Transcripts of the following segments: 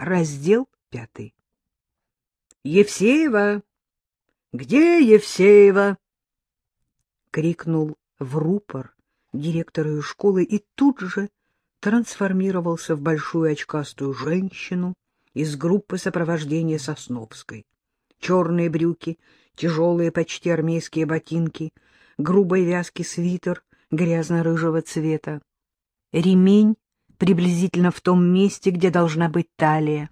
Раздел пятый. Евсеева! Где Евсеева? крикнул в рупор директор ее школы и тут же трансформировался в большую очкастую женщину из группы сопровождения Сосновской. Черные брюки, тяжелые почти армейские ботинки, грубой вязки свитер грязно-рыжего цвета, ремень приблизительно в том месте, где должна быть талия.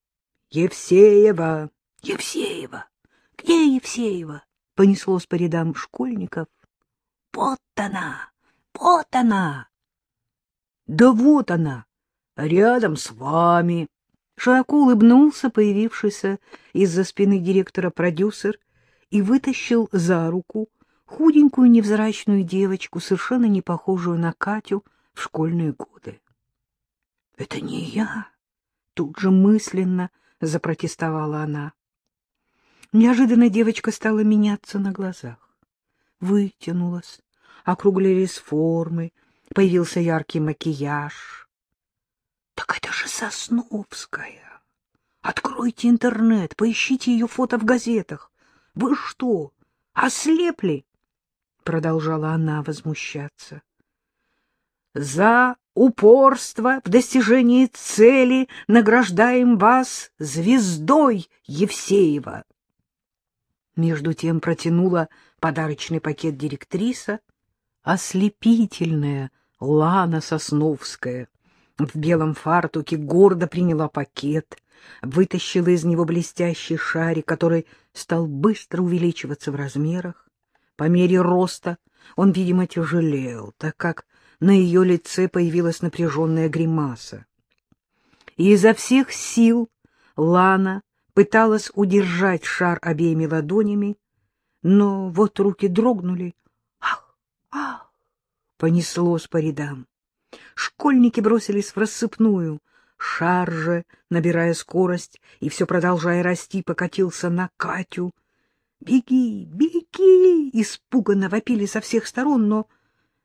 — Евсеева! Евсеева! Где Евсеева? — понеслось по рядам школьников. — Вот она! Вот она! — Да вот она! Рядом с вами! Широко улыбнулся появившийся из-за спины директора продюсер и вытащил за руку худенькую невзрачную девочку, совершенно не похожую на Катю в школьные годы. — Это не я! — тут же мысленно запротестовала она. Неожиданно девочка стала меняться на глазах. Вытянулась, округлились формы, появился яркий макияж. — Так это же Сосновская! Откройте интернет, поищите ее фото в газетах. Вы что, ослепли? — продолжала она возмущаться. — За упорство в достижении цели награждаем вас звездой Евсеева. Между тем протянула подарочный пакет директриса, ослепительная Лана Сосновская. В белом фартуке гордо приняла пакет, вытащила из него блестящий шарик, который стал быстро увеличиваться в размерах. По мере роста он, видимо, тяжелел, так как на ее лице появилась напряженная гримаса. И изо всех сил Лана пыталась удержать шар обеими ладонями, но вот руки дрогнули. Ах, ах! Понеслось по рядам. Школьники бросились в рассыпную. Шар же, набирая скорость и все продолжая расти, покатился на Катю. «Беги, беги!» — испуганно вопили со всех сторон, но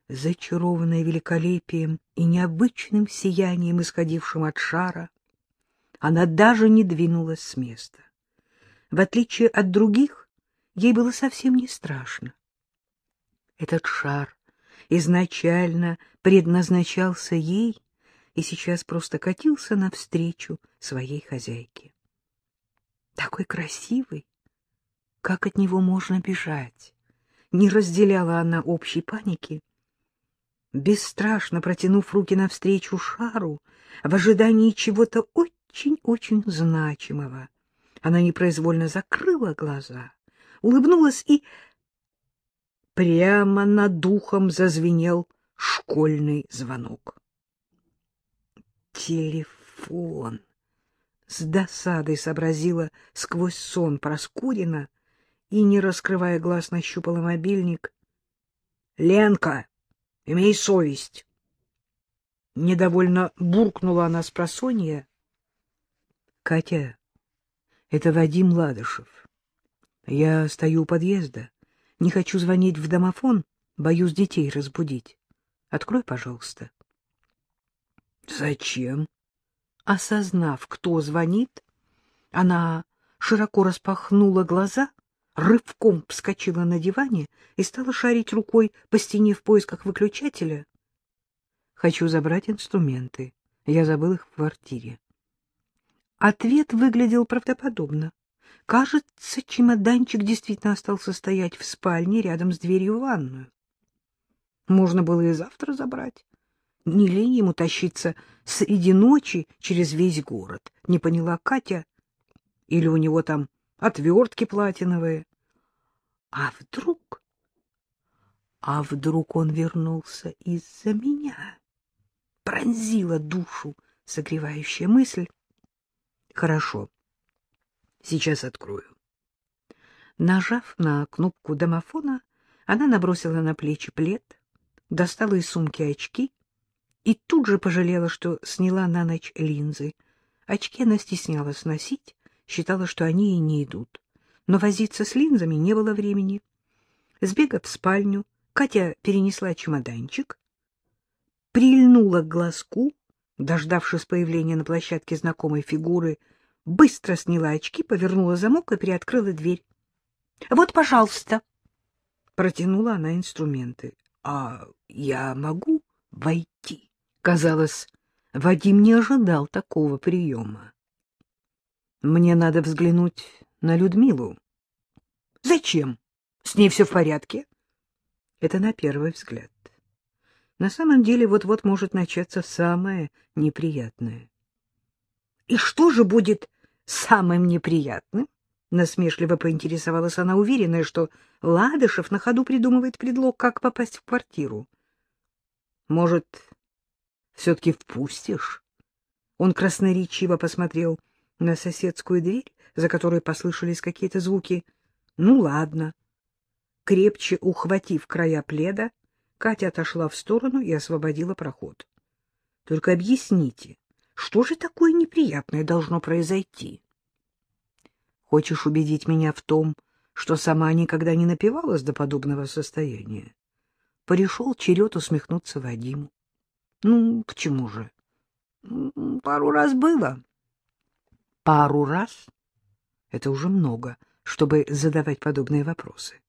зачарованная великолепием и необычным сиянием, исходившим от шара, она даже не двинулась с места. В отличие от других, ей было совсем не страшно. Этот шар изначально предназначался ей и сейчас просто катился навстречу своей хозяйке. Такой красивый, как от него можно бежать? Не разделяла она общей паники, бесстрашно протянув руки навстречу шару, в ожидании чего-то очень-очень значимого. Она непроизвольно закрыла глаза, улыбнулась и... Прямо над духом зазвенел школьный звонок. Телефон! С досадой сообразила сквозь сон Проскурина и, не раскрывая глаз, нащупала мобильник. — Ленка! Имей совесть. Недовольно буркнула она с просонья. Катя, это Вадим Ладышев. Я стою у подъезда. Не хочу звонить в домофон, боюсь детей разбудить. Открой, пожалуйста. Зачем? Осознав, кто звонит, она широко распахнула глаза рывком вскочила на диване и стала шарить рукой по стене в поисках выключателя. «Хочу забрать инструменты. Я забыл их в квартире». Ответ выглядел правдоподобно. Кажется, чемоданчик действительно остался стоять в спальне рядом с дверью в ванную. Можно было и завтра забрать. Не лень ему тащиться среди ночи через весь город, не поняла Катя. Или у него там отвертки платиновые. А вдруг... А вдруг он вернулся из-за меня? Пронзила душу согревающая мысль. Хорошо, сейчас открою. Нажав на кнопку домофона, она набросила на плечи плед, достала из сумки очки и тут же пожалела, что сняла на ночь линзы. Очки она стеснялась носить, считала, что они ей не идут. Но возиться с линзами не было времени. Сбегав в спальню, Катя перенесла чемоданчик, прильнула к глазку Дождавшись появления на площадке знакомой фигуры, быстро сняла очки, повернула замок и приоткрыла дверь. — Вот, пожалуйста. Протянула она инструменты. — А я могу войти? Казалось, Вадим не ожидал такого приема. — Мне надо взглянуть на Людмилу. — Зачем? С ней все в порядке? Это на первый взгляд. На самом деле вот-вот может начаться самое неприятное. — И что же будет самым неприятным? — насмешливо поинтересовалась она, уверенная, что Ладышев на ходу придумывает предлог, как попасть в квартиру. — Может, все-таки впустишь? Он красноречиво посмотрел на соседскую дверь, за которой послышались какие-то звуки. — Ну, ладно. Крепче ухватив края пледа, Катя отошла в сторону и освободила проход. — Только объясните, что же такое неприятное должно произойти? Хочешь убедить меня в том, что сама никогда не напивалась до подобного состояния? Пришел черед усмехнуться Вадиму. Ну, почему же? Пару раз было. Пару раз? Это уже много, чтобы задавать подобные вопросы.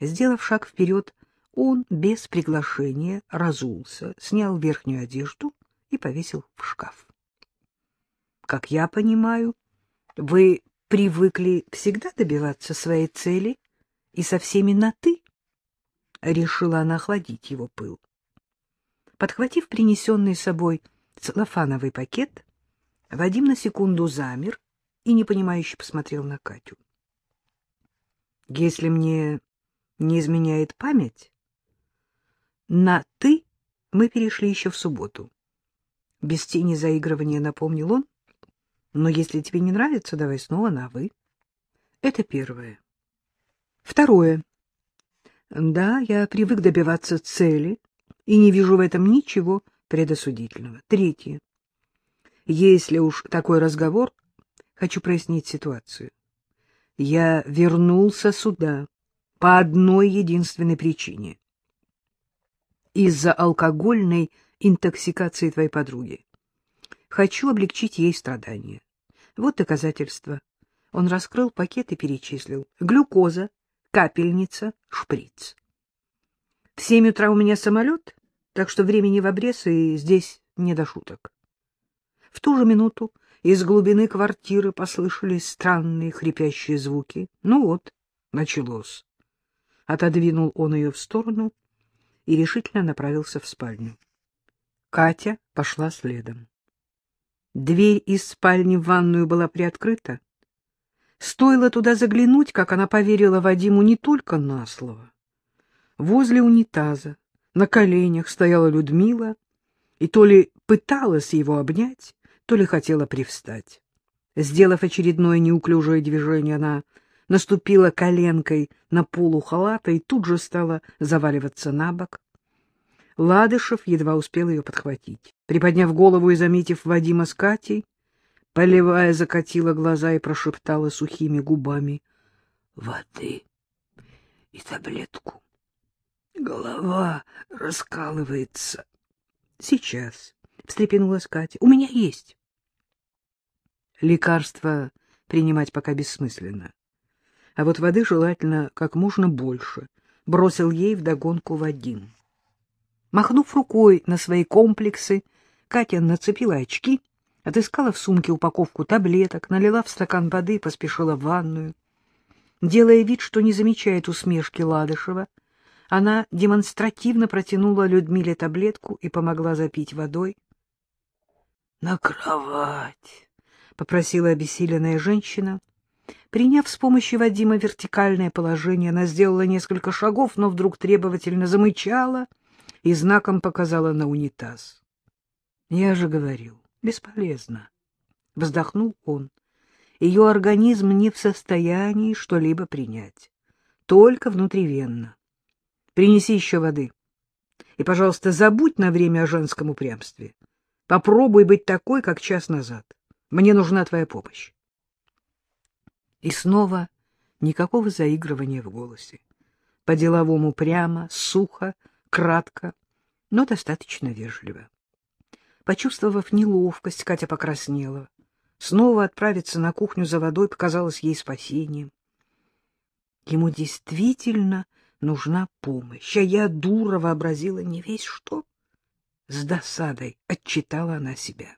Сделав шаг вперед, он без приглашения разулся, снял верхнюю одежду и повесил в шкаф. Как я понимаю, вы привыкли всегда добиваться своей цели и со всеми на «ты»? Решила она охладить его пыл. Подхватив принесенный собой целлофановый пакет, Вадим на секунду замер и непонимающе посмотрел на Катю. Если мне не изменяет память, на «ты» мы перешли еще в субботу. Без тени заигрывания напомнил он. Но если тебе не нравится, давай снова на «вы». Это первое. Второе. Да, я привык добиваться цели и не вижу в этом ничего предосудительного. Третье. Если уж такой разговор, хочу прояснить ситуацию. Я вернулся сюда по одной единственной причине из-за алкогольной интоксикации твоей подруги. Хочу облегчить ей страдания. Вот доказательство. Он раскрыл пакет и перечислил. Глюкоза, капельница, шприц. В семь утра у меня самолет, так что времени в обрез, и здесь не до шуток. В ту же минуту из глубины квартиры послышались странные хрипящие звуки. Ну вот, началось. Отодвинул он ее в сторону и решительно направился в спальню. Катя пошла следом. Дверь из спальни в ванную была приоткрыта. Стоило туда заглянуть, как она поверила Вадиму не только на слово. Возле унитаза на коленях стояла Людмила и то ли пыталась его обнять, то ли хотела привстать. Сделав очередное неуклюжее движение, она наступила коленкой на полу халата и тут же стала заваливаться на бок. Ладышев едва успел ее подхватить. Приподняв голову и заметив Вадима с Катей, Полевая закатила глаза и прошептала сухими губами «Воды и таблетку. Голова раскалывается». «Сейчас», — встрепенулась Катя, — «у меня есть». Лекарства принимать пока бессмысленно а вот воды желательно как можно больше, — бросил ей вдогонку Вадим. Махнув рукой на свои комплексы, Катя нацепила очки, отыскала в сумке упаковку таблеток, налила в стакан воды и поспешила в ванную. Делая вид, что не замечает усмешки Ладышева, она демонстративно протянула Людмиле таблетку и помогла запить водой. — На кровать! — попросила обессиленная женщина — Приняв с помощью Вадима вертикальное положение, она сделала несколько шагов, но вдруг требовательно замычала и знаком показала на унитаз. — Я же говорил, бесполезно. Вздохнул он. Ее организм не в состоянии что-либо принять. Только внутривенно. Принеси еще воды. И, пожалуйста, забудь на время о женском упрямстве. Попробуй быть такой, как час назад. Мне нужна твоя помощь. И снова никакого заигрывания в голосе. По-деловому прямо, сухо, кратко, но достаточно вежливо. Почувствовав неловкость, Катя покраснела. Снова отправиться на кухню за водой показалось ей спасением. Ему действительно нужна помощь, а я, дура, вообразила не весь что. С досадой отчитала она себя.